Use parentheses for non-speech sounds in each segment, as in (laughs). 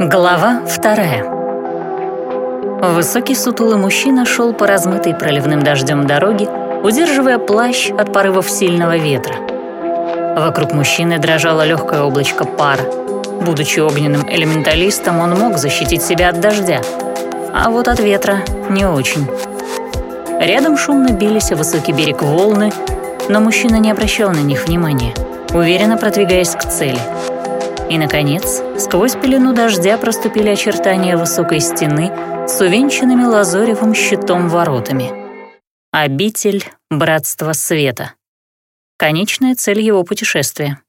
Глава вторая. Высокий сутулый мужчина шел по размытой проливным дождем дороге, удерживая плащ от порывов сильного ветра. Вокруг мужчины дрожало легкое облачко пара. Будучи огненным элементалистом, он мог защитить себя от дождя, а вот от ветра не очень. Рядом шумно бились о высокий берег волны, но мужчина не обращал на них внимания, уверенно продвигаясь к цели — и, наконец, сквозь пелену дождя проступили очертания высокой стены с увенчанными лазоревым щитом воротами. Обитель Братства Света. Конечная цель его путешествия.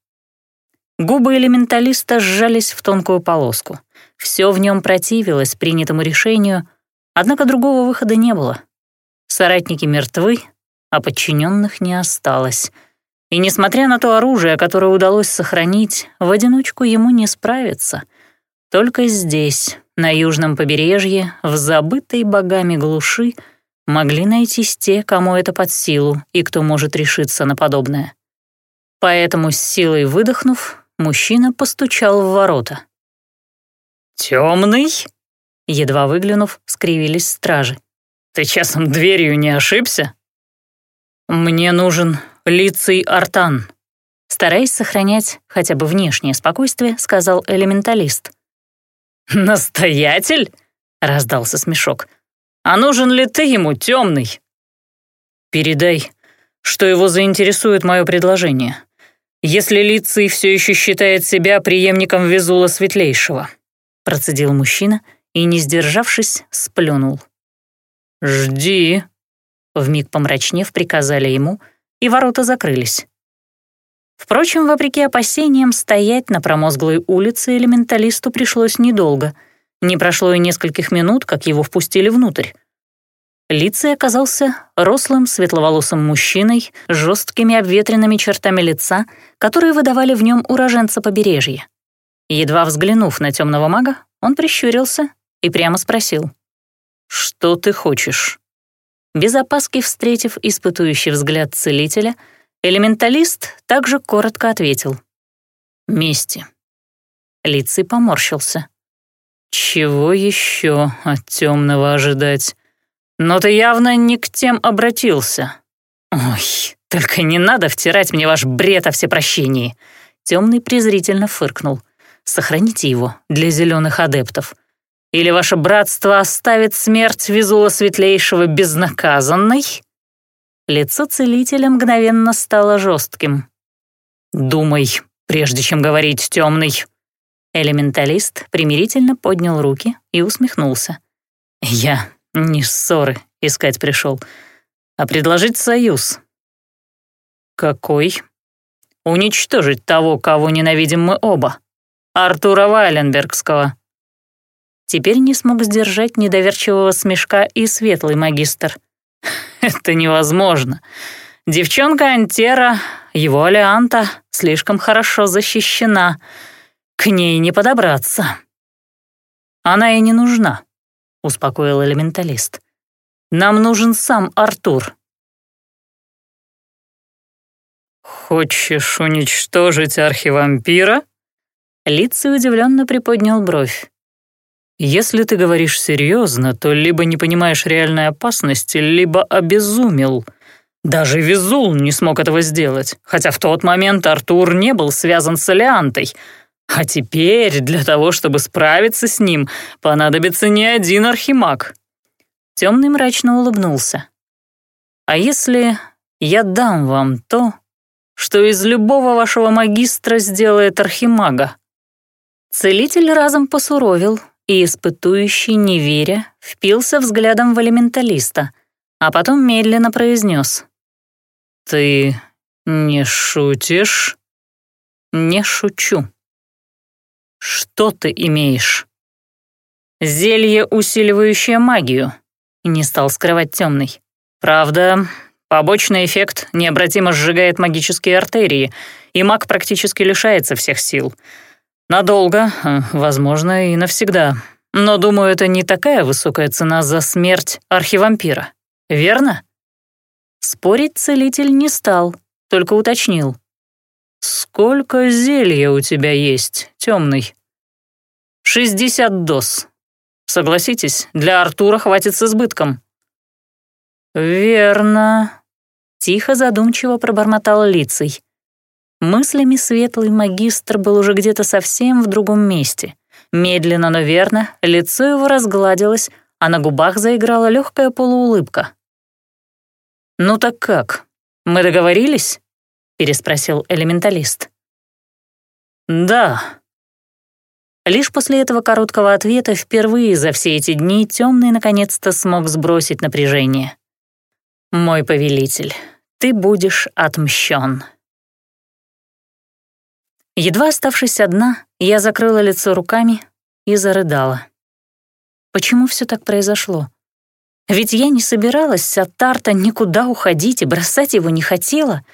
Губы элементалиста сжались в тонкую полоску. Все в нем противилось принятому решению, однако другого выхода не было. Соратники мертвы, а подчиненных не осталось — и несмотря на то оружие, которое удалось сохранить, в одиночку ему не справиться. Только здесь, на южном побережье, в забытой богами глуши, могли найтись те, кому это под силу и кто может решиться на подобное. Поэтому, с силой выдохнув, мужчина постучал в ворота. «Темный?» Едва выглянув, скривились стражи. «Ты часом дверью не ошибся?» «Мне нужен Лицей Артан», стараясь сохранять хотя бы внешнее спокойствие, сказал элементалист. «Настоятель?» — раздался смешок. «А нужен ли ты ему, темный?» «Передай, что его заинтересует мое предложение. Если Лицей все еще считает себя преемником Везула Светлейшего», — процедил мужчина и, не сдержавшись, сплюнул. «Жди», — вмиг помрачнев приказали ему — и ворота закрылись. Впрочем, вопреки опасениям, стоять на промозглой улице элементалисту пришлось недолго. Не прошло и нескольких минут, как его впустили внутрь. Лицей оказался рослым, светловолосым мужчиной с жесткими обветренными чертами лица, которые выдавали в нем уроженца побережья. Едва взглянув на темного мага, он прищурился и прямо спросил. «Что ты хочешь?» Без опаски встретив испытующий взгляд целителя, элементалист также коротко ответил. «Мести». Лицей поморщился. «Чего еще от темного ожидать? Но ты явно не к тем обратился. Ой, только не надо втирать мне ваш бред о всепрощении». Темный презрительно фыркнул. «Сохраните его для зеленых адептов. Или ваше братство оставит смерть Визула Светлейшего безнаказанной?» Лицо целителя мгновенно стало жестким. «Думай, прежде чем говорить, темный». Элементалист примирительно поднял руки и усмехнулся. «Я не ссоры искать пришел, а предложить союз». «Какой?» «Уничтожить того, кого ненавидим мы оба. Артура Вайленбергского». Теперь не смог сдержать недоверчивого смешка и светлый магистр. (laughs) «Это невозможно. Девчонка Антера, его Алианта, слишком хорошо защищена. К ней не подобраться». «Она и не нужна», — успокоил элементалист. «Нам нужен сам Артур». «Хочешь уничтожить архивампира?» Лицей удивленно приподнял бровь. Если ты говоришь серьезно, то либо не понимаешь реальной опасности, либо обезумел. Даже Визул не смог этого сделать, хотя в тот момент Артур не был связан с Алиантой. А теперь для того, чтобы справиться с ним, понадобится не один архимаг. Темный мрачно улыбнулся. А если я дам вам то, что из любого вашего магистра сделает архимага? Целитель разом посуровил, и испытующий, не веря, впился взглядом в элементалиста, а потом медленно произнес. «Ты не шутишь?» «Не шучу». «Что ты имеешь?» «Зелье, усиливающее магию», — не стал скрывать темный. «Правда, побочный эффект необратимо сжигает магические артерии, и маг практически лишается всех сил». Надолго, э, возможно, и навсегда. Но, думаю, это не такая высокая цена за смерть архивампира. Верно? Спорить целитель не стал, только уточнил. «Сколько зелья у тебя есть, темный?» 60 доз. Согласитесь, для Артура хватит с избытком». «Верно», — тихо задумчиво пробормотал лицей. Мыслями светлый магистр был уже где-то совсем в другом месте. Медленно, но верно, лицо его разгладилось, а на губах заиграла легкая полуулыбка. «Ну так как, мы договорились?» — переспросил элементалист. «Да». Лишь после этого короткого ответа впервые за все эти дни темный наконец-то смог сбросить напряжение. «Мой повелитель, ты будешь отмщен». Едва оставшись одна, я закрыла лицо руками и зарыдала. Почему все так произошло? Ведь я не собиралась от Тарта никуда уходить и бросать его не хотела.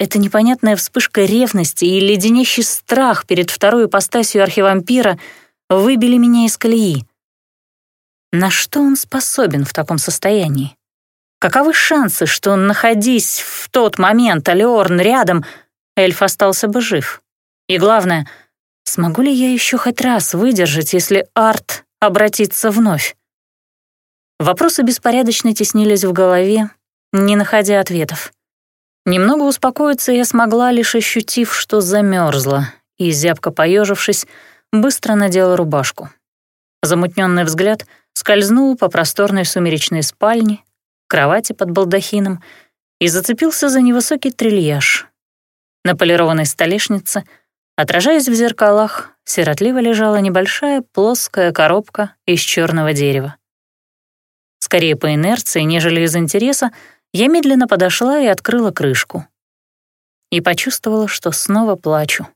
Эта непонятная вспышка ревности и леденящий страх перед второй ипостасью архивампира выбили меня из колеи. На что он способен в таком состоянии? Каковы шансы, что, находясь в тот момент Алиорн рядом, эльф остался бы жив? И главное, смогу ли я еще хоть раз выдержать, если Арт обратится вновь? Вопросы беспорядочно теснились в голове, не находя ответов. Немного успокоиться я смогла, лишь ощутив, что замерзла, и, зябко поежившись, быстро надела рубашку. Замутненный взгляд скользнул по просторной сумеречной спальне, кровати под балдахином и зацепился за невысокий трильяж. На полированной столешнице — Отражаясь в зеркалах, сиротливо лежала небольшая плоская коробка из черного дерева. Скорее по инерции, нежели из интереса, я медленно подошла и открыла крышку. И почувствовала, что снова плачу.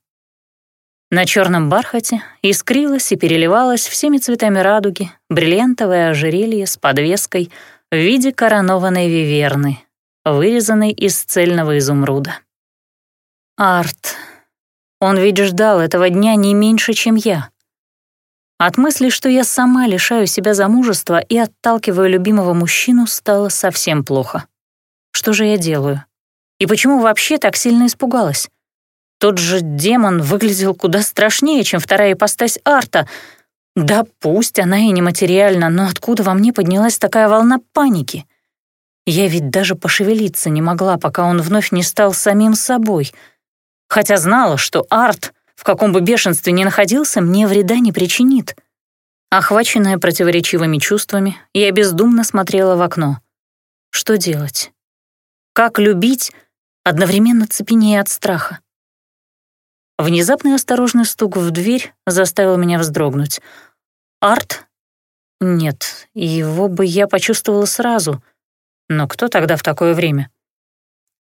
На черном бархате искрилось и переливалось всеми цветами радуги бриллиантовое ожерелье с подвеской в виде коронованной виверны, вырезанной из цельного изумруда. Арт он ведь ждал этого дня не меньше, чем я. От мысли, что я сама лишаю себя замужества и отталкиваю любимого мужчину, стало совсем плохо. Что же я делаю? И почему вообще так сильно испугалась? Тот же демон выглядел куда страшнее, чем вторая ипостась арта. Да пусть она и нематериальна, но откуда во мне поднялась такая волна паники? Я ведь даже пошевелиться не могла, пока он вновь не стал самим собой — хотя знала, что Арт, в каком бы бешенстве ни находился, мне вреда не причинит. Охваченная противоречивыми чувствами, я бездумно смотрела в окно. Что делать? Как любить, одновременно цепенея от страха? Внезапный осторожный стук в дверь заставил меня вздрогнуть. Арт? Нет, его бы я почувствовала сразу. Но кто тогда в такое время?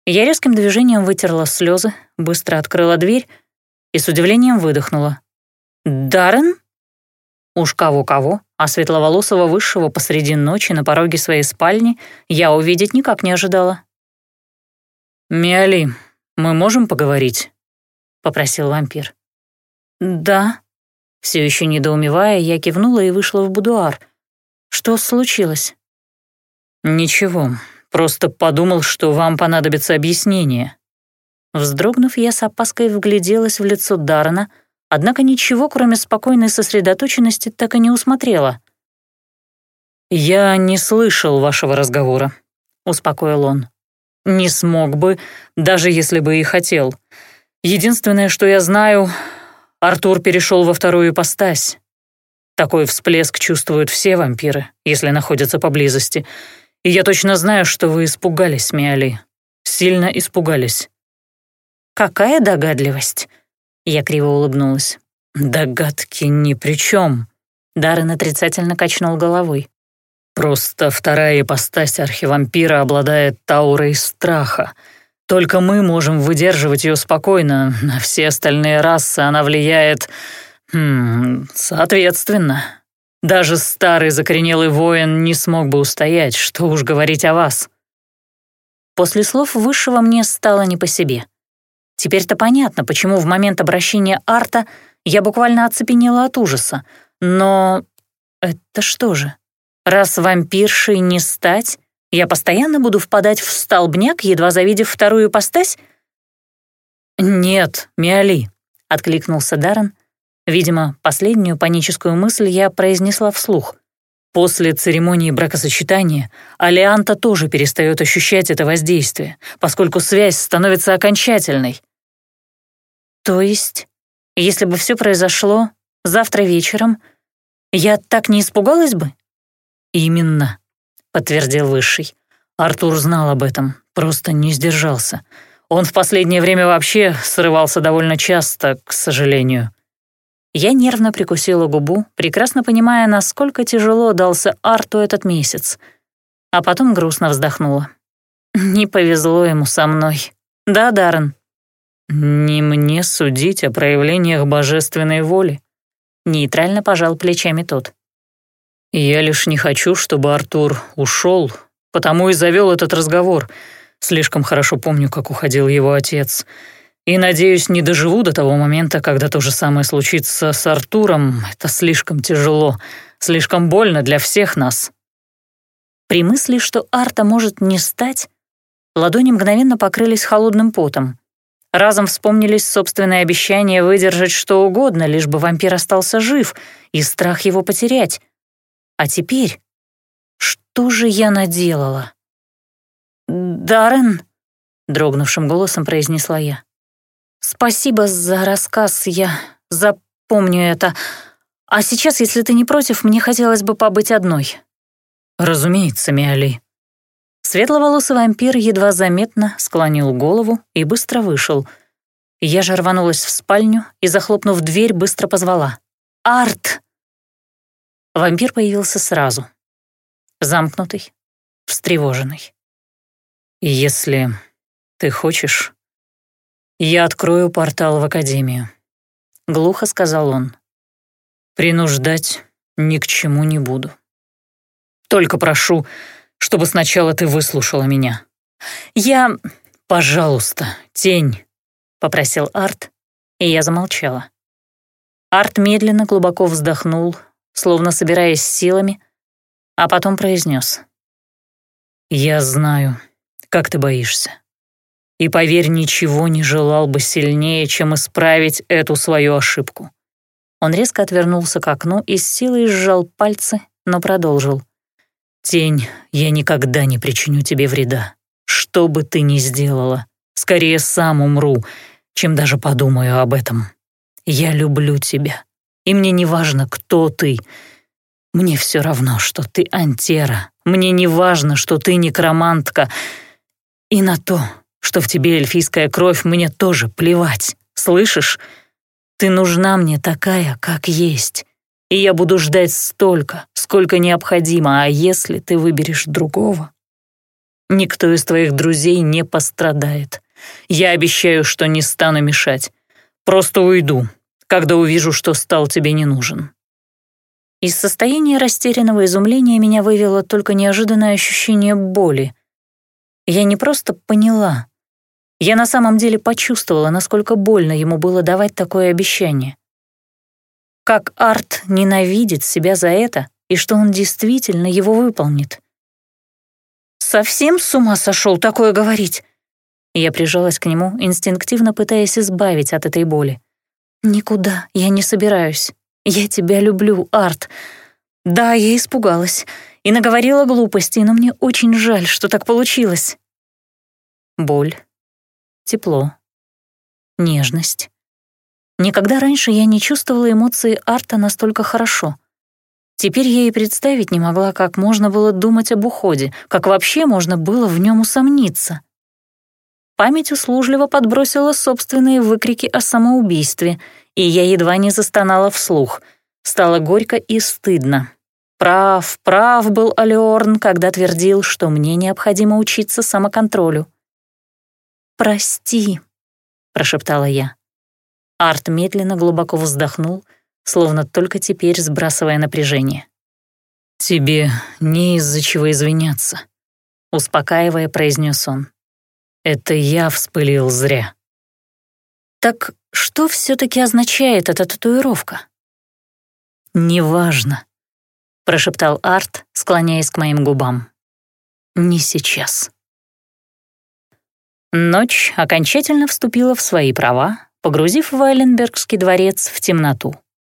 Я резким движением вытерла слезы, быстро открыла дверь и с удивлением выдохнула. «Даррен?» Уж кого-кого, а светловолосого высшего посреди ночи на пороге своей спальни я увидеть никак не ожидала. «Миали, мы можем поговорить?» — попросил вампир. «Да». Все еще недоумевая, я кивнула и вышла в будуар. «Что случилось?» «Ничего, Просто подумал, что вам понадобится объяснение». Вздрогнув, я с опаской вгляделась в лицо Дарна, однако ничего, кроме спокойной сосредоточенности, так и не усмотрела. «Я не слышал вашего разговора», — успокоил он. «Не смог бы, даже если бы и хотел. Единственное, что я знаю, Артур перешел во вторую ипостась. Такой всплеск чувствуют все вампиры, если находятся поблизости, и я точно знаю, что вы испугались, Миали. Сильно испугались». «Какая догадливость?» Я криво улыбнулась. «Догадки ни при чем. Даррен отрицательно качнул головой. «Просто вторая ипостась архивампира обладает таурой страха. Только мы можем выдерживать ее спокойно, на все остальные расы она влияет... Хм, соответственно. Даже старый закоренелый воин не смог бы устоять, что уж говорить о вас». После слов Высшего мне стало не по себе. Теперь-то понятно, почему в момент обращения Арта я буквально оцепенела от ужаса. Но это что же? Раз вампиршей не стать, я постоянно буду впадать в столбняк, едва завидев вторую постась? «Нет, Миали», — откликнулся Даррен, Видимо, последнюю паническую мысль я произнесла вслух. После церемонии бракосочетания Алианта тоже перестает ощущать это воздействие, поскольку связь становится окончательной. То есть, если бы все произошло завтра вечером, я так не испугалась бы? Именно, подтвердил Высший. Артур знал об этом, просто не сдержался. Он в последнее время вообще срывался довольно часто, к сожалению. Я нервно прикусила губу, прекрасно понимая, насколько тяжело дался Арту этот месяц. А потом грустно вздохнула. Не повезло ему со мной. Да, Даррен? Не мне судить о проявлениях божественной воли. Нейтрально пожал плечами тот. Я лишь не хочу, чтобы Артур ушел, потому и завел этот разговор. Слишком хорошо помню, как уходил его отец — и, надеюсь, не доживу до того момента, когда то же самое случится с Артуром. Это слишком тяжело, слишком больно для всех нас. При мысли, что Арта может не стать, ладони мгновенно покрылись холодным потом. Разом вспомнились собственные обещания выдержать что угодно, лишь бы вампир остался жив, и страх его потерять. А теперь... Что же я наделала? «Даррен», — дрогнувшим голосом произнесла я. «Спасибо за рассказ, я запомню это. А сейчас, если ты не против, мне хотелось бы побыть одной». «Разумеется, Миали». Светловолосый вампир едва заметно склонил голову и быстро вышел. Я же рванулась в спальню и, захлопнув дверь, быстро позвала. «Арт!» Вампир появился сразу. Замкнутый, встревоженный. «Если ты хочешь, «Я открою портал в Академию», — глухо сказал он. «Принуждать ни к чему не буду. Только прошу, чтобы сначала ты выслушала меня. Я... Пожалуйста, тень», — попросил Арт, и я замолчала. Арт медленно глубоко вздохнул, словно собираясь силами, а потом произнес. «Я знаю, как ты боишься. И, поверь, ничего не желал бы сильнее, чем исправить эту свою ошибку. Он резко отвернулся к окну и с силой сжал пальцы, но продолжил. «Тень, я никогда не причиню тебе вреда. Что бы ты ни сделала, скорее сам умру, чем даже подумаю об этом. Я люблю тебя, и мне не важно, кто ты. Мне все равно, что ты антера. Мне не важно, что ты некромантка. И на то, что в тебе эльфийская кровь, мне тоже плевать, слышишь? Ты нужна мне такая, как есть, и я буду ждать столько, сколько необходимо, а если ты выберешь другого? Никто из твоих друзей не пострадает. Я обещаю, что не стану мешать. Просто уйду, когда увижу, что стал тебе не нужен». Из состояния растерянного изумления меня вывело только неожиданное ощущение боли. Я не просто поняла, я на самом деле почувствовала, насколько больно ему было давать такое обещание. Как Арт ненавидит себя за это, и что он действительно его выполнит. «Совсем с ума сошел такое говорить?» Я прижалась к нему, инстинктивно пытаясь избавить от этой боли. «Никуда я не собираюсь. Я тебя люблю, Арт. Да, я испугалась и наговорила глупостей, но мне очень жаль, что так получилось». Боль тепло, нежность. Никогда раньше я не чувствовала эмоции Арта настолько хорошо. Теперь я и представить не могла, как можно было думать об уходе, как вообще можно было в нем усомниться. Память услужливо подбросила собственные выкрики о самоубийстве, и я едва не застонала вслух. Стало горько и стыдно. Прав, прав был Алиорн, когда твердил, что мне необходимо учиться самоконтролю. «Прости», — прошептала я. Арт медленно глубоко вздохнул, словно только теперь сбрасывая напряжение. «Тебе не из-за чего извиняться», — успокаивая, произнес он. «Это я вспылил зря». «Так что все таки означает эта татуировка?» «Неважно», — прошептал Арт, склоняясь к моим губам. «Не сейчас». Ночь окончательно вступила в свои права, погрузив Вайленбергский дворец в темноту.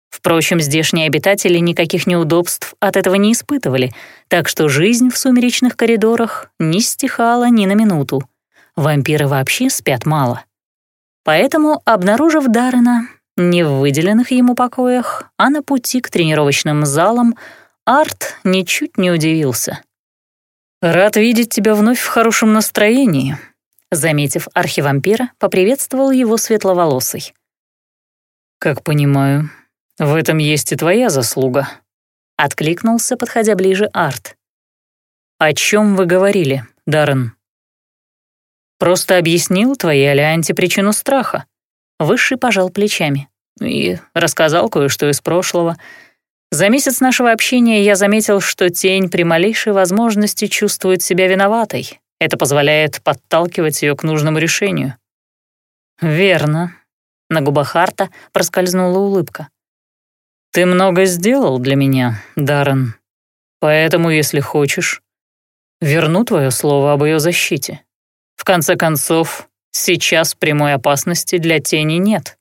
Впрочем, здешние обитатели никаких неудобств от этого не испытывали, так что жизнь в сумеречных коридорах не стихала ни на минуту. Вампиры вообще спят мало. Поэтому, обнаружив Даррена не в выделенных ему покоях, а на пути к тренировочным залам, Арт ничуть не удивился. «Рад видеть тебя вновь в хорошем настроении», заметив архивампира, поприветствовал его светловолосый. «Как понимаю, в этом есть и твоя заслуга», — откликнулся, подходя ближе Арт. «О чем вы говорили, Даррен?» «Просто объяснил твоей Алианте причину страха». Высший пожал плечами и рассказал кое-что из прошлого. За месяц нашего общения я заметил, что тень при малейшей возможности чувствует себя виноватой. Это позволяет подталкивать ее к нужному решению. «Верно», на губах Арта проскользнула улыбка. «Ты много сделал для меня, Даррен. Поэтому, если хочешь, верну твое слово об ее защите. В конце концов, сейчас прямой опасности для тени нет».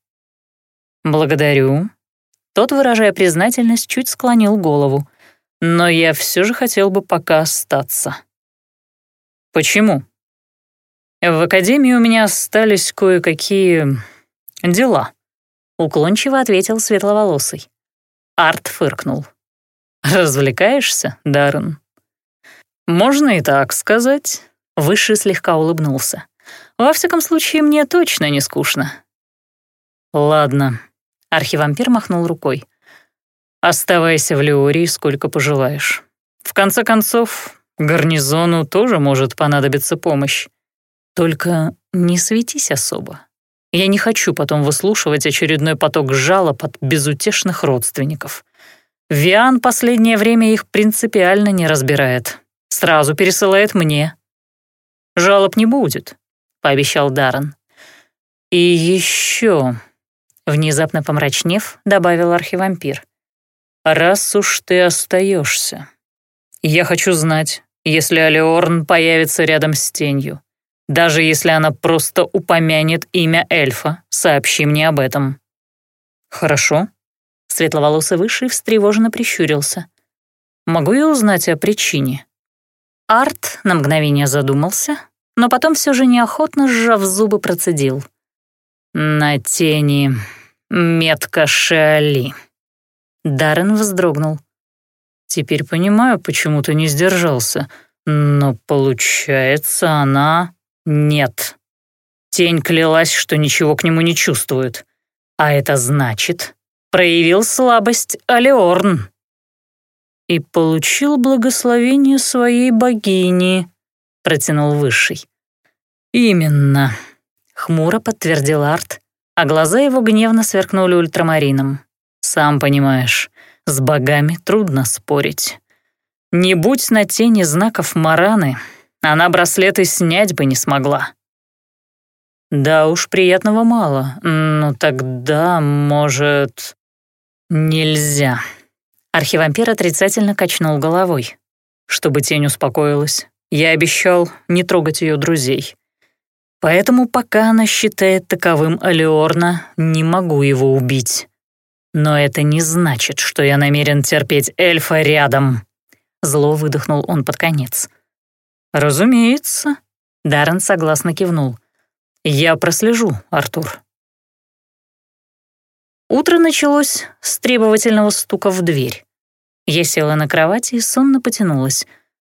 «Благодарю». Тот, выражая признательность, чуть склонил голову. «Но я все же хотел бы пока остаться». «Почему?» «В академии у меня остались кое-какие «Дела», — уклончиво ответил светловолосый. Арт фыркнул. «Развлекаешься, Даррен?» «Можно и так сказать», — Высший слегка улыбнулся. «Во всяком случае, мне точно не скучно». «Ладно», — архивампир махнул рукой. «Оставайся в Леории сколько пожелаешь. В конце концов, гарнизону тоже может понадобиться помощь. Только не светись особо. Я не хочу потом выслушивать очередной поток жалоб от безутешных родственников. Виан последнее время их принципиально не разбирает. Сразу пересылает мне. «Жалоб не будет», — пообещал Даррен. «И еще...» — внезапно помрачнев, добавил архивампир. «Раз уж ты остаешься, я хочу знать, если Алиорн появится рядом с тенью. Даже если она просто упомянет имя эльфа, сообщи мне об этом». «Хорошо». Светловолосый Высший встревоженно прищурился. «Могу я узнать о причине?» Арт на мгновение задумался, но потом все же неохотно, сжав зубы, процедил. «На тени метка Шиали». Даррен вздрогнул. «Теперь понимаю, почему ты не сдержался, но, получается, она...» Нет. Тень клялась, что ничего к нему не чувствует. А это значит, проявил слабость Алеорн. И получил благословение своей богини, протянул Высший. Именно, хмуро подтвердил Арт, а глаза его гневно сверкнули ультрамарином. Сам понимаешь, с богами трудно спорить. Не будь на тени знаков Мараны, она браслеты снять бы не смогла. Да уж, приятного мало. Ну тогда, может... Нельзя. Архивампир отрицательно качнул головой. Чтобы тень успокоилась, я обещал не трогать ее друзей. Поэтому пока она считает таковым Алиорна, не могу его убить. Но это не значит, что я намерен терпеть эльфа рядом. Зло выдохнул он под конец. «Разумеется», — Даррен согласно кивнул. «Я прослежу, Артур». Утро началось с требовательного стука в дверь. Я села на кровати и сонно потянулась.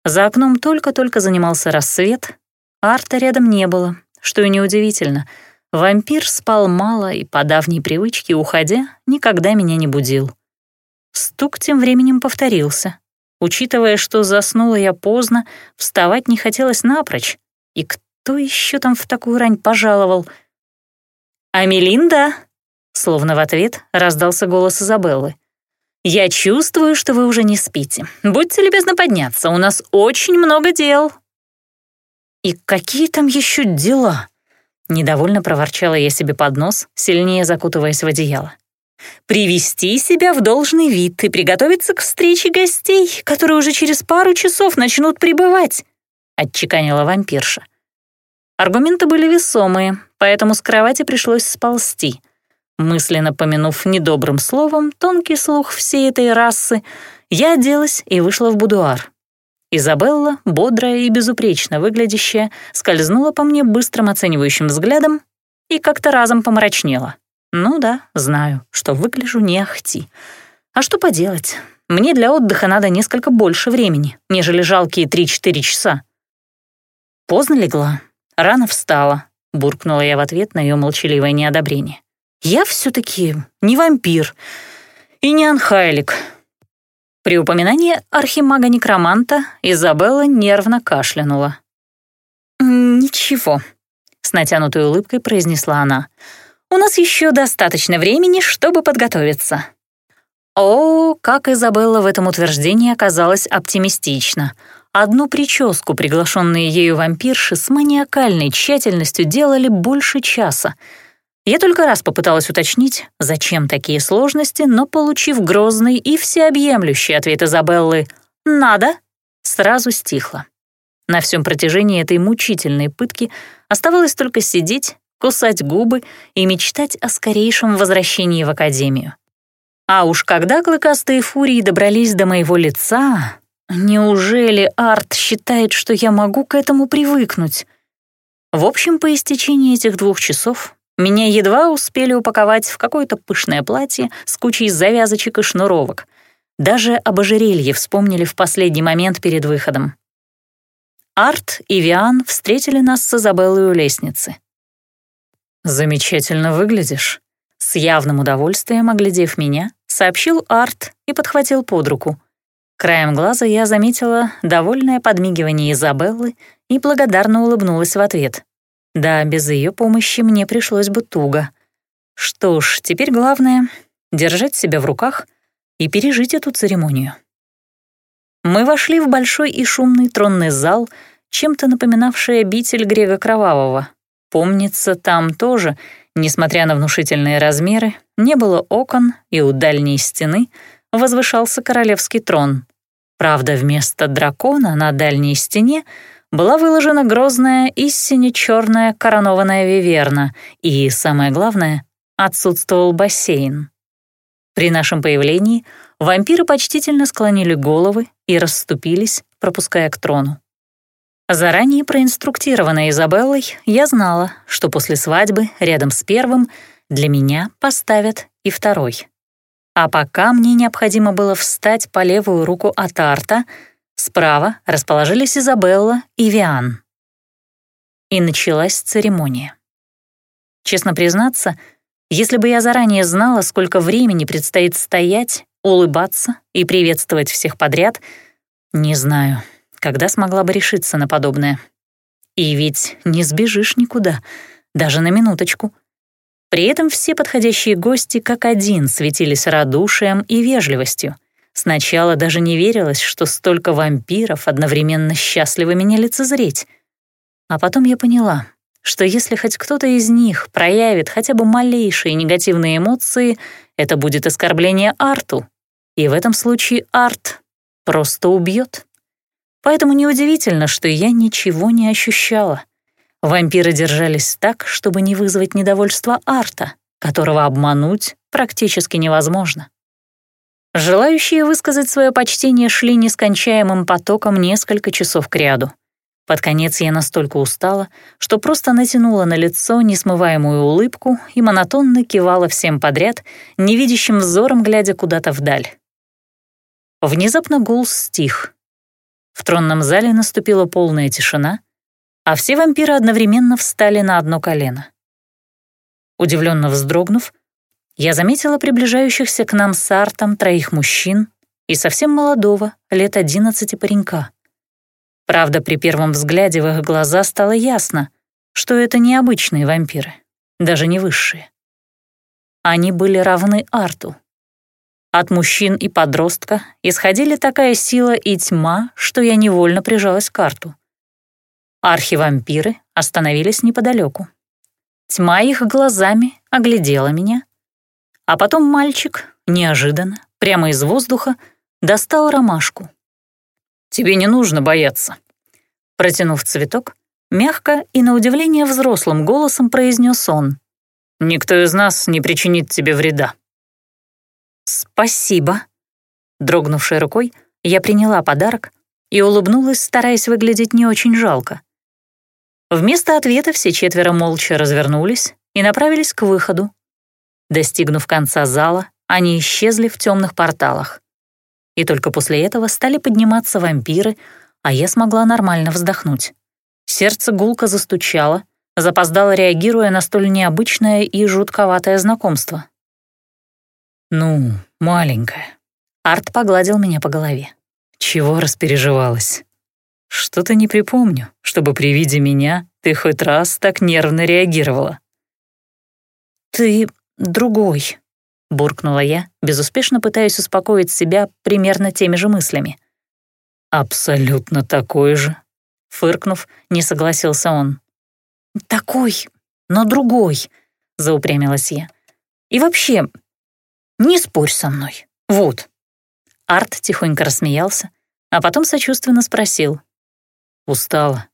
За окном только-только занимался рассвет, Арта рядом не было, что и неудивительно. Вампир спал мало и, по давней привычке, уходя, никогда меня не будил. Стук тем временем повторился. Учитывая, что заснула я поздно, вставать не хотелось напрочь. И кто еще там в такую рань пожаловал? «Амелинда!» Словно в ответ раздался голос Изабеллы. «Я чувствую, что вы уже не спите. Будьте любезны подняться, у нас очень много дел». «И какие там еще дела?» Недовольно проворчала я себе под нос, сильнее закутываясь в одеяло привести себя в должный вид и приготовиться к встрече гостей, которые уже через пару часов начнут прибывать», — отчеканила вампирша. Аргументы были весомые, поэтому с кровати пришлось сползти. Мысленно помянув недобрым словом тонкий слух всей этой расы, я оделась и вышла в будуар. Изабелла, бодрая и безупречно выглядящая, скользнула по мне быстрым оценивающим взглядом и как-то разом помрачнела. Ну да, знаю, что выгляжу не ахти. А что поделать? Мне для отдыха надо несколько больше времени, нежели жалкие 3-4 часа. Поздно легла, рано встала, буркнула я в ответ на ее молчаливое неодобрение. Я все таки не вампир и не анхайлик. При упоминании архимага-некроманта Изабелла нервно кашлянула. «Ничего», — с натянутой улыбкой произнесла она. «У нас еще достаточно времени, чтобы подготовиться». О, как Изабелла в этом утверждении оказалась оптимистична. Одну прическу приглашенные ею вампирши с маниакальной тщательностью делали больше часа — я только раз попыталась уточнить, зачем такие сложности, но, получив грозный и всеобъемлющий ответ Изабеллы «надо», сразу стихла. На всем протяжении этой мучительной пытки оставалось только сидеть, кусать губы и мечтать о скорейшем возвращении в академию. А уж когда клыкастые фурии добрались до моего лица, неужели Арт считает, что я могу к этому привыкнуть? В общем, по истечении этих двух часов меня едва успели упаковать в какое-то пышное платье с кучей завязочек и шнуровок. Даже об ожерелье вспомнили в последний момент перед выходом. Арт и Виан встретили нас с Изабеллой у лестницы. «Замечательно выглядишь», — с явным удовольствием оглядев меня, сообщил Арт и подхватил под руку. Краем глаза я заметила довольное подмигивание Изабеллы и благодарно улыбнулась в ответ. Да, без ее помощи мне пришлось бы туго. Что ж, теперь главное — держать себя в руках и пережить эту церемонию. Мы вошли в большой и шумный тронный зал, чем-то напоминавший обитель Грега Кровавого. Помнится, там тоже, несмотря на внушительные размеры, не было окон, и у дальней стены возвышался королевский трон. Правда, вместо дракона на дальней стене — была выложена грозная и сине-черная коронованная виверна, и, самое главное, отсутствовал бассейн. При нашем появлении вампиры почтительно склонили головы и расступились, пропуская к трону. Заранее проинструктированная Изабеллой, я знала, что после свадьбы рядом с первым для меня поставят и второй. А пока мне необходимо было встать по левую руку от арта — Справа расположились Изабелла и Виан. И началась церемония. Честно признаться, если бы я заранее знала, сколько времени предстоит стоять, улыбаться и приветствовать всех подряд, не знаю, когда смогла бы решиться на подобное. И ведь не сбежишь никуда, даже на минуточку. При этом все подходящие гости как один светились радушием и вежливостью — Сначала даже не верилось, что столько вампиров одновременно счастливы меня лицезреть. А потом я поняла, что если хоть кто-то из них проявит хотя бы малейшие негативные эмоции, это будет оскорбление Арту. И в этом случае Арт просто убьет. Поэтому неудивительно, что я ничего не ощущала. Вампиры держались так, чтобы не вызвать недовольство Арта, которого обмануть практически невозможно. Желающие высказать свое почтение шли нескончаемым потоком несколько часов кряду. Под конец я настолько устала, что просто натянула на лицо несмываемую улыбку и монотонно кивала всем подряд, невидящим взором глядя куда-то вдаль. Внезапно гул стих. В тронном зале наступила полная тишина, а все вампиры одновременно встали на одно колено. Удивленно вздрогнув, я заметила приближающихся к нам с Артом троих мужчин и совсем молодого, лет одиннадцати паренька. Правда, при первом взгляде в их глаза стало ясно, что это не обычные вампиры, даже не высшие. Они были равны Арту. От мужчин и подростка исходили такая сила и тьма, что я невольно прижалась к Арту. Архивампиры остановились неподалеку. Тьма их глазами оглядела меня, а потом мальчик, неожиданно, прямо из воздуха, достал ромашку. «Тебе не нужно бояться». Протянув цветок, мягко и, на удивление, взрослым голосом произнес он. Никто из нас не причинит тебе вреда». «Спасибо». Дрогнувшей рукой, я приняла подарок и улыбнулась, стараясь выглядеть не очень жалко. Вместо ответа все четверо молча развернулись и направились к выходу. Достигнув конца зала, они исчезли в темных порталах. И только после этого стали подниматься вампиры, а я смогла нормально вздохнуть. Сердце гулко застучало, запоздало реагируя на столь необычное и жутковатое знакомство. «Ну, маленькая». Арт погладил меня по голове. «Чего распереживалась? Что-то не припомню, чтобы при виде меня ты хоть раз так нервно реагировала». «Ты другой», — буркнула я, безуспешно пытаясь успокоить себя примерно теми же мыслями. «Абсолютно такой же», — фыркнув, не согласился он. «Такой, но другой», — заупрямилась я. «И вообще, не спорь со мной. Вот». Арт тихонько рассмеялся, а потом сочувственно спросил. «Устала?»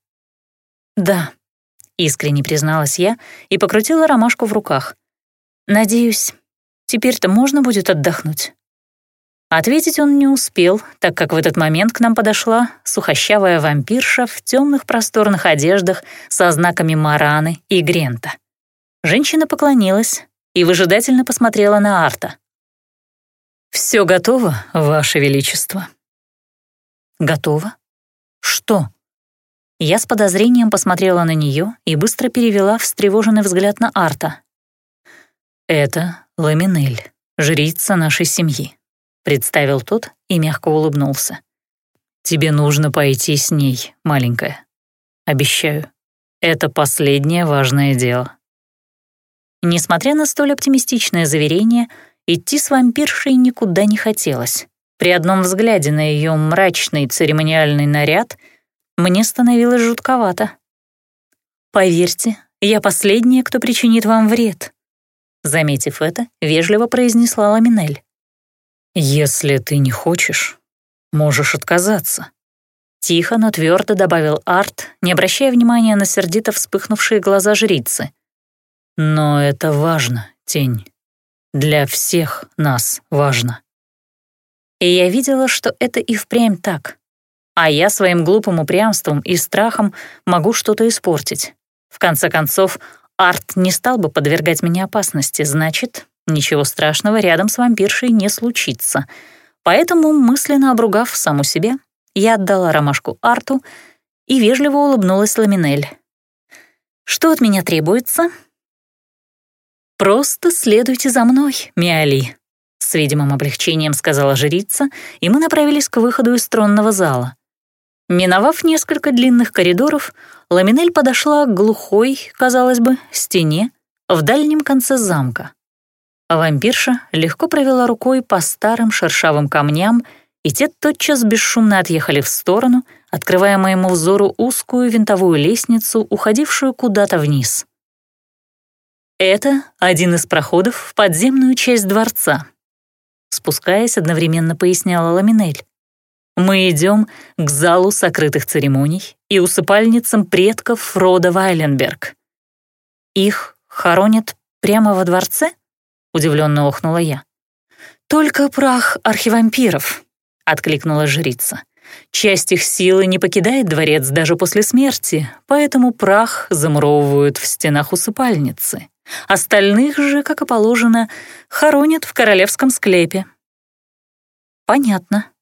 «Да», — искренне призналась я и покрутила ромашку в руках. «Надеюсь, теперь-то можно будет отдохнуть». Ответить он не успел, так как в этот момент к нам подошла сухощавая вампирша в темных просторных одеждах со знаками Мараны и Грента. Женщина поклонилась и выжидательно посмотрела на Арта. «Все готово, Ваше Величество». «Готово? Что?» Я с подозрением посмотрела на нее и быстро перевела встревоженный взгляд на Арта. «Это Ламинель, жрица нашей семьи», — представил тот и мягко улыбнулся. «Тебе нужно пойти с ней, маленькая. Обещаю, это последнее важное дело». Несмотря на столь оптимистичное заверение, идти с вампиршей никуда не хотелось. При одном взгляде на ее мрачный церемониальный наряд мне становилось жутковато. «Поверьте, я последняя, кто причинит вам вред», заметив это, вежливо произнесла Ламинель. «Если ты не хочешь, можешь отказаться», Тихо, но твердо добавил Арт, не обращая внимания на сердито вспыхнувшие глаза жрицы. «Но это важно, тень. Для всех нас важно. И я видела, что это и впрямь так. А я своим глупым упрямством и страхом могу что-то испортить. В конце концов, Арт не стал бы подвергать меня опасности, значит, ничего страшного рядом с вампиршей не случится. Поэтому, мысленно обругав саму себя, я отдала ромашку Арту и вежливо улыбнулась Ламинель. «Что от меня требуется?» «Просто следуйте за мной, Миали», — с видимым облегчением сказала жрица, и мы направились к выходу из тронного зала. Миновав несколько длинных коридоров, Ламинель подошла к глухой, казалось бы, стене в дальнем конце замка. Вампирша легко провела рукой по старым шершавым камням, и те тотчас бесшумно отъехали в сторону, открывая моему взору узкую винтовую лестницу, уходившую куда-то вниз. Это один из проходов в подземную часть дворца. Спускаясь, одновременно поясняла Ламинель. Мы идем к залу сокрытых церемоний и усыпальницам предков рода Вайленберг. Их хоронят прямо во дворце? Удивленно охнула я. Только прах архивампиров, откликнула жрица. Часть их силы не покидает дворец даже после смерти, поэтому прах замуровывают в стенах усыпальницы. Остальных же, как и положено, хоронят в королевском склепе. «Понятно».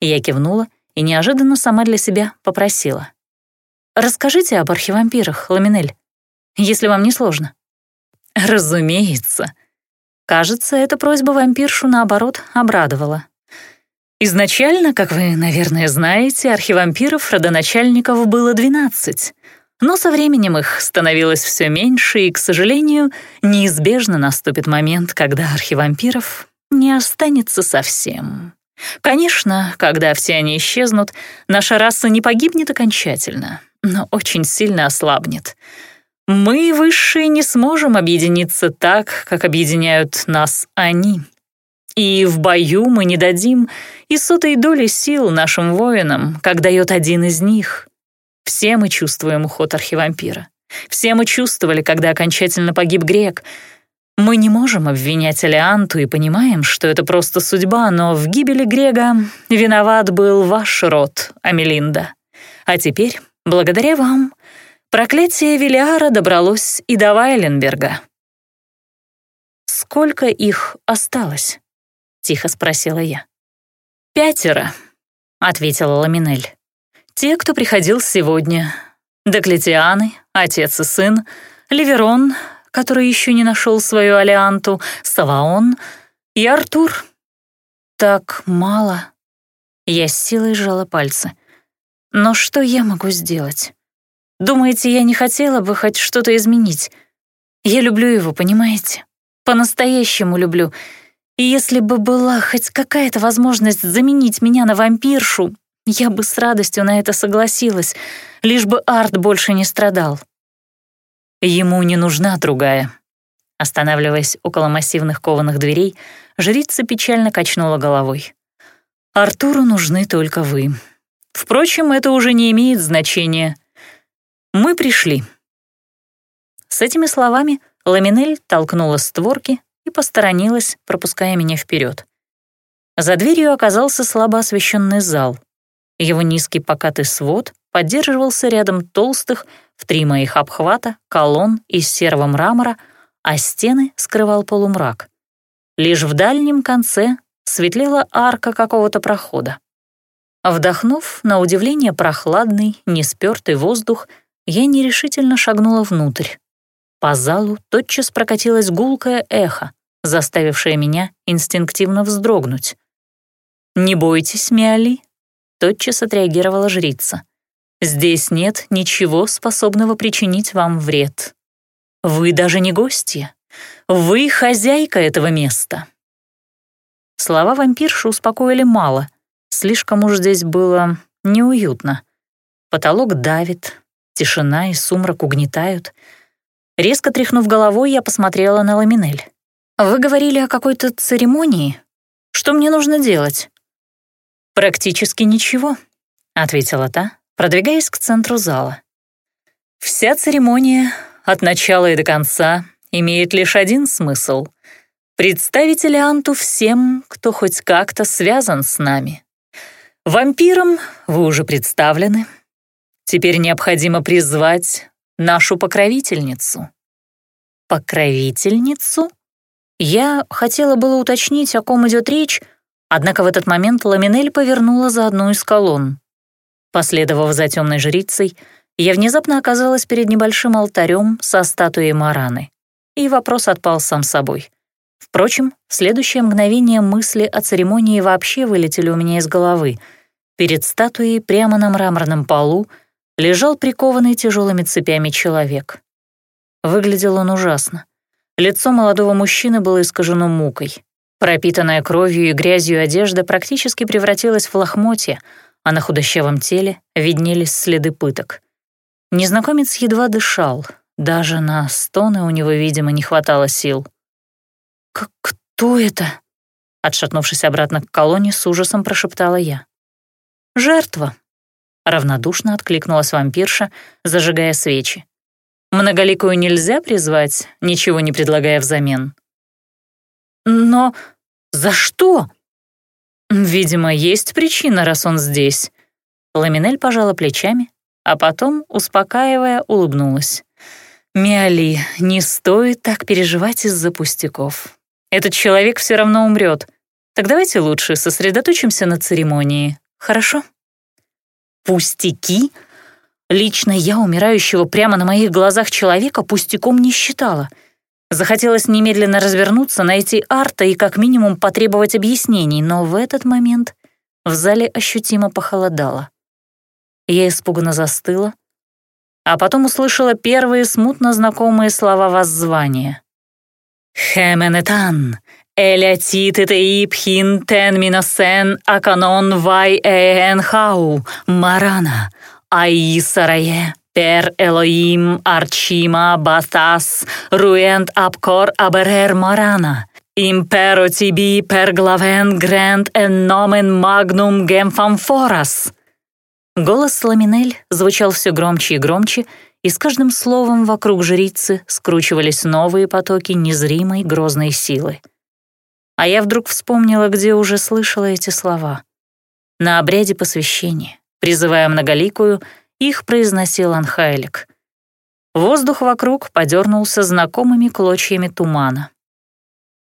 Я кивнула и неожиданно сама для себя попросила. «Расскажите об архивампирах, Ламинель, если вам не сложно». «Разумеется». Кажется, эта просьба вампиршу, наоборот, обрадовала. Изначально, как вы, наверное, знаете, архивампиров родоначальников было 12, но со временем их становилось все меньше, и, к сожалению, неизбежно наступит момент, когда архивампиров не останется совсем. Конечно, когда все они исчезнут, наша раса не погибнет окончательно, но очень сильно ослабнет. Мы, высшие, не сможем объединиться так, как объединяют нас они. И в бою мы не дадим и сотой доли сил нашим воинам, как дает один из них. Все мы чувствуем уход архивампира. Все мы чувствовали, когда окончательно погиб грек. Мы не можем обвинять Алианту и понимаем, что это просто судьба, но в гибели Грега виноват был ваш род, Амелинда. А теперь, благодаря вам, проклятие Велиара добралось и до Вайленберга. «Сколько их осталось?» — тихо спросила я. «Пятеро», — ответила Ламинель. «Те, кто приходил сегодня. Доклетианы, отец и сын, Ливерон, который еще не нашел свою Алианту, Саваон и Артур. Так мало. Я с силой сжала пальцы. Но что я могу сделать? Думаете, я не хотела бы хоть что-то изменить? Я люблю его, понимаете? По-настоящему люблю. И если бы была хоть какая-то возможность заменить меня на вампиршу, я бы с радостью на это согласилась, лишь бы Арт больше не страдал. Ему не нужна другая. Останавливаясь около массивных кованых дверей, жрица печально качнула головой. «Артуру нужны только вы. Впрочем, это уже не имеет значения. Мы пришли». С этими словами Ламинель толкнула створки и посторонилась, пропуская меня вперед. За дверью оказался слабо освещенный зал. Его низкий покатый свод поддерживался рядом толстых, в три моих обхвата, колонн из серого мрамора, а стены скрывал полумрак. Лишь в дальнем конце светлела арка какого-то прохода. Вдохнув, на удивление прохладный, неспёртый воздух, я нерешительно шагнула внутрь. По залу тотчас прокатилось гулкое эхо, заставившее меня инстинктивно вздрогнуть. «Не бойтесь, Миали», — тотчас отреагировала жрица. Здесь нет ничего, способного причинить вам вред. Вы даже не гости. Вы хозяйка этого места». Слова вампирши успокоили мало. Слишком уж здесь было неуютно. Потолок давит, тишина и сумрак угнетают. Резко тряхнув головой, я посмотрела на Ламинель. «Вы говорили о какой-то церемонии. Что мне нужно делать?» «Практически ничего», — ответила та, продвигаясь к центру зала. Вся церемония от начала и до конца имеет лишь один смысл — представить Элеанту всем, кто хоть как-то связан с нами. Вампирам вы уже представлены. Теперь необходимо призвать нашу покровительницу. Покровительницу? Я хотела было уточнить, о ком идет речь, однако в этот момент Ламинель повернула за одну из колонн. Последовав за темной жрицей, я внезапно оказалась перед небольшим алтарем со статуей Мараны. И вопрос отпал сам собой. Впрочем, в следующее мгновение мысли о церемонии вообще вылетели у меня из головы. Перед статуей прямо на мраморном полу лежал прикованный тяжелыми цепями человек. Выглядел он ужасно. Лицо молодого мужчины было искажено мукой. Пропитанная кровью и грязью одежда практически превратилась в лохмотья, а на худощавом теле виднелись следы пыток. Незнакомец едва дышал, даже на стоны у него, видимо, не хватало сил. «Кто это?» Отшатнувшись обратно к колонне, с ужасом прошептала я. «Жертва», — равнодушно откликнулась вампирша, зажигая свечи. «Многоликую нельзя призвать, ничего не предлагая взамен». «Но за что?» «Видимо, есть причина, раз он здесь». Ламинель пожала плечами, а потом, успокаивая, улыбнулась. «Миали, не стоит так переживать из-за пустяков. Этот человек все равно умрет. Так давайте лучше сосредоточимся на церемонии, хорошо?» «Пустяки?» Лично я умирающего прямо на моих глазах человека пустяком не считала — Захотелось немедленно развернуться, найти Арта и как минимум потребовать объяснений, но в этот момент в зале ощутимо похолодало. Я испуганно застыла, а потом услышала первые смутно знакомые слова воззвания. «Хеменетан, элятит это ипхин тен миносен аканон вай ээн хау, марана, аи сарае». Per Elohim archima batas ruent abcor aberer morana. Impero tibi per glaven grand en nomen magnum gem. Голос Ламинель звучал все громче и громче, и с каждым словом вокруг жрицы скручивались новые потоки незримой грозной силы. А я вдруг вспомнила, где уже слышала эти слова. На обряде посвящения, призывая многоликую, их произносил Анхайлик. Воздух вокруг подернулся знакомыми клочьями тумана.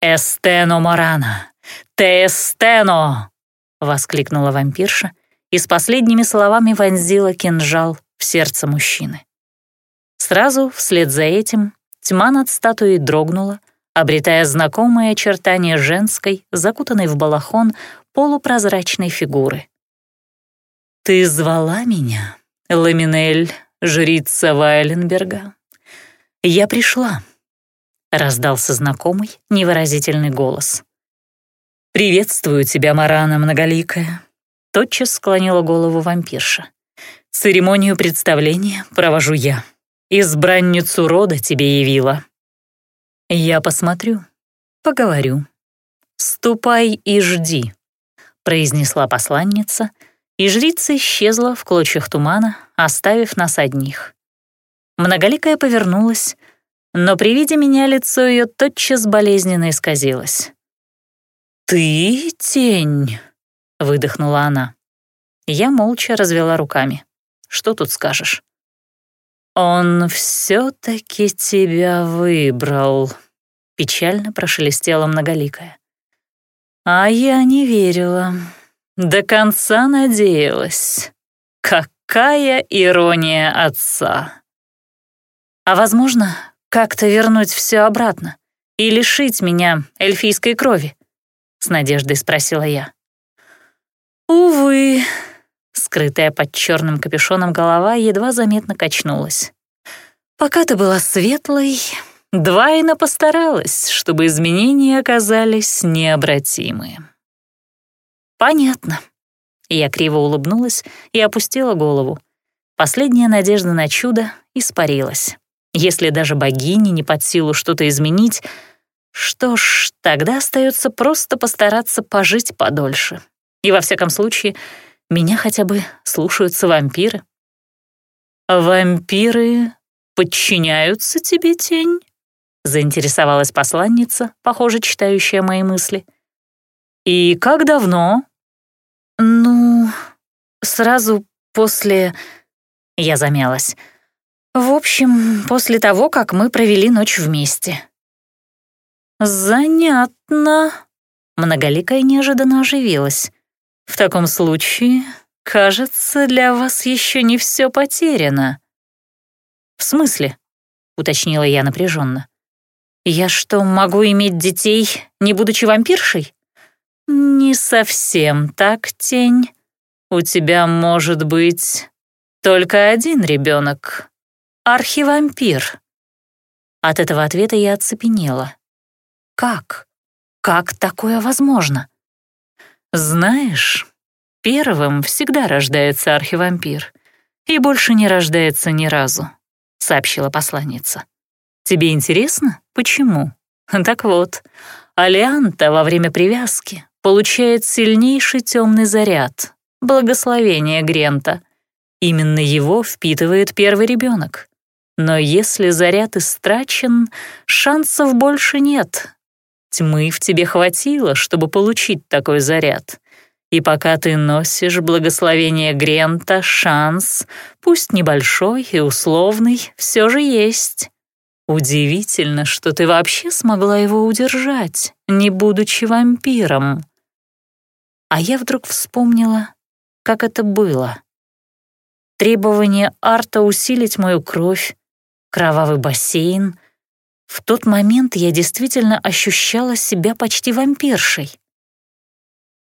«Эстено Марана! Те эстено!» — воскликнула вампирша и с последними словами вонзила кинжал в сердце мужчины. Сразу вслед за этим тьма над статуей дрогнула, обретая знакомые очертания женской, закутанной в балахон, полупрозрачной фигуры. «Ты звала меня, Ламинель, жрица Вайленберга? Я пришла», — раздался знакомый, невыразительный голос. «Приветствую тебя, Марана Многоликая», — тотчас склонила голову вампирша. «Церемонию представления провожу я. Избранницу рода тебе явила». «Я посмотрю, поговорю. Ступай и жди», — произнесла посланница, и жрица исчезла в клочьях тумана, оставив нас одних. Многоликая повернулась, но при виде меня лицо ее тотчас болезненно исказилось. «Ты тень», — выдохнула она. Я молча развела руками. Что тут скажешь? «Он все-таки тебя выбрал», — печально прошелестела многоликая. «А я не верила. До конца надеялась. Какая ирония отца!» «А возможно, как-то вернуть все обратно и лишить меня эльфийской крови?» — с надеждой спросила я. «Увы», Скрытая под черным капюшоном голова едва заметно качнулась. «Пока ты была светлой, двойно постаралась, чтобы изменения оказались необратимы». «Понятно». Я криво улыбнулась и опустила голову. Последняя надежда на чудо испарилась. Если даже богини не под силу что-то изменить, что ж, тогда остается просто постараться пожить подольше. И во всяком случае, меня хотя бы слушаются вампиры. «Вампиры подчиняются тебе, тень?» — заинтересовалась посланница, похоже, читающая мои мысли. «И как давно?» «Ну, сразу после...» Я замялась. «В общем, после того, как мы провели ночь вместе». «Занятно», — многоликая неожиданно оживилась. В таком случае, кажется, для вас еще не все потеряно. В смысле? уточнила я напряженно. Я что, могу иметь детей, не будучи вампиршей? Не совсем так, тень. У тебя может быть только один ребенок. Архивампир. От этого ответа я оцепенела. Как? Как такое возможно? «Знаешь, первым всегда рождается архивампир и больше не рождается ни разу», — сообщила посланница. «Тебе интересно, почему?» Так вот, Алианта во время привязки получает сильнейший темный заряд, благословение Грента. Именно его впитывает первый ребенок. Но если заряд истрачен, шансов больше нет, Тьмы в тебе хватило, чтобы получить такой заряд. И пока ты носишь благословение Грента, шанс, пусть небольшой и условный, все же есть. Удивительно, что ты вообще смогла его удержать, не будучи вампиром. А я вдруг вспомнила, как это было. Требование Арта усилить мою кровь, кровавый бассейн, в тот момент я действительно ощущала себя почти вампиршей.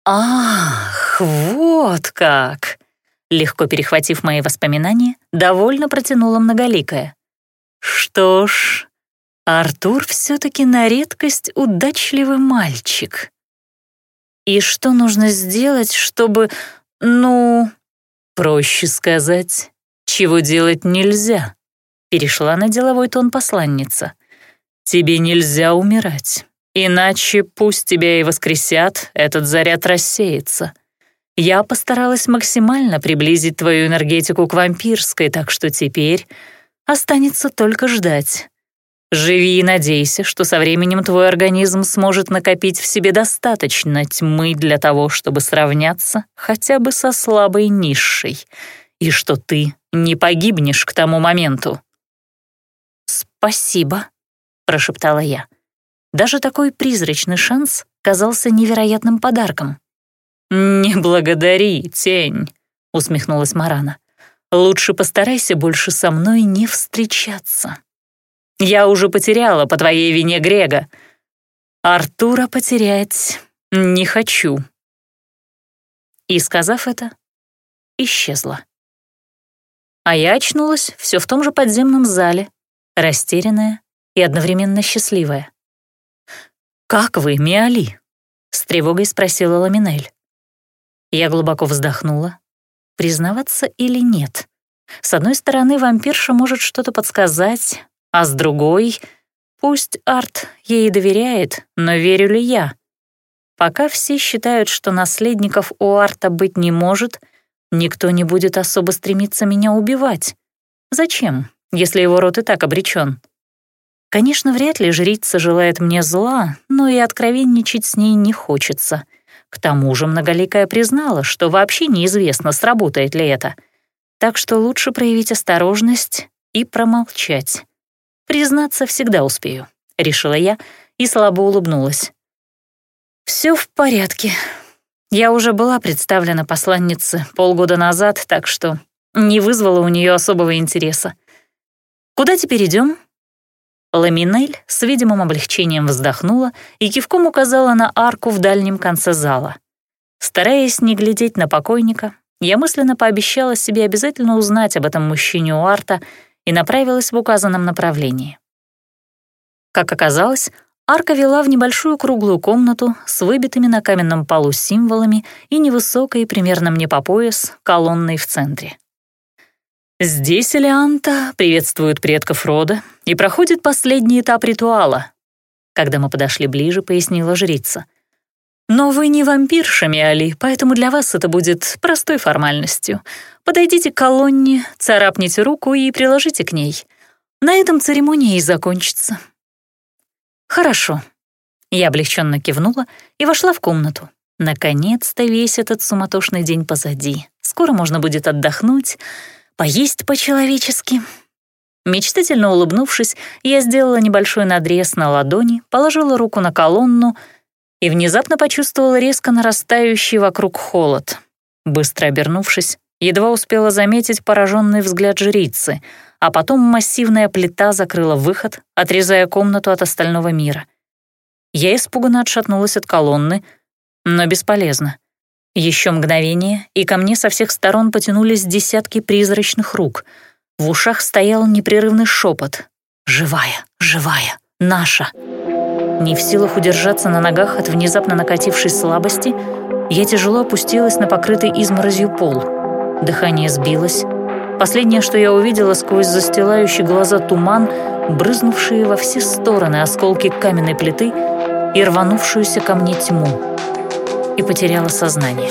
«Ах, вот как!» Легко перехватив мои воспоминания, довольно протянула многоликая. «Что ж, Артур все-таки на редкость удачливый мальчик. И что нужно сделать, чтобы, ну, проще сказать, чего делать нельзя?» Перешла на деловой тон посланница. Тебе нельзя умирать, иначе пусть тебя и воскресят, этот заряд рассеется. Я постаралась максимально приблизить твою энергетику к вампирской, так что теперь Останется только ждать. Живи и надейся, что со временем твой организм сможет накопить в себе достаточно тьмы для того, чтобы сравняться хотя бы со слабой низшей, и что ты не погибнешь к тому моменту. «Спасибо», — прошептала я. Даже такой призрачный шанс казался невероятным подарком. «Не благодари, тень», — усмехнулась Марана. «Лучше постарайся больше со мной не встречаться». Я уже потеряла по твоей вине Грега. Артура потерять не хочу». И, сказав это, исчезла. А я очнулась все в том же подземном зале, растерянная и одновременно счастливая. «Как вы, Миали?» — с тревогой спросила Ламинель. Я глубоко вздохнула. Признаваться или нет? С одной стороны, вампирша может что-то подсказать, а с другой, пусть Арт ей доверяет, но верю ли я? Пока все считают, что наследников у Арта быть не может, никто не будет особо стремиться меня убивать. Зачем, если его род и так обречен? Конечно, вряд ли жрица желает мне зла, но и откровенничать с ней не хочется. К тому же Многоликая признала, что вообще неизвестно, сработает ли это. Так что лучше проявить осторожность и промолчать. Признаться, всегда успею», — решила я и слабо улыбнулась. «Все в порядке. Я уже была представлена посланнице полгода назад, так что не вызвала у нее особого интереса. Куда теперь идем? Ламинель с видимым облегчением вздохнула и кивком указала на арку в дальнем конце зала. Стараясь не глядеть на покойника, я мысленно пообещала себе обязательно узнать об этом мужчине у Арта и направилась в указанном направлении. Как оказалось, арка вела в небольшую круглую комнату с выбитыми на каменном полу символами и невысокой, примерно мне по пояс, колонной в центре. Здесь Элеанта приветствует предков рода и проходит последний этап ритуала. Когда мы подошли ближе, пояснила жрица. Но вы не вампирша, Миали, поэтому для вас это будет простой формальностью. Подойдите к колонне, царапните руку и приложите к ней. На этом церемония и закончится. Хорошо. Я облегченно кивнула и вошла в комнату. Наконец-то весь этот суматошный день позади. Скоро можно будет отдохнуть, поесть по-человечески. Мечтательно улыбнувшись, я сделала небольшой надрез на ладони, положила руку на колонну — и внезапно почувствовала резко нарастающий вокруг холод. Быстро обернувшись, едва успела заметить пораженный взгляд жрицы, а потом массивная плита закрыла выход, отрезая комнату от остального мира. Я испуганно отшатнулась от колонны, но бесполезно. Еще мгновение, и ко мне со всех сторон потянулись десятки призрачных рук. В ушах стоял непрерывный шепот. «Живая, живая, наша!» Не в силах удержаться на ногах от внезапно накатившей слабости, я тяжело опустилась на покрытый изморозью пол. Дыхание сбилось. Последнее, что я увидела сквозь застилающий глаза туман, брызнувшие во все стороны осколки каменной плиты и рванувшуюся ко мне тьму. И потеряла сознание.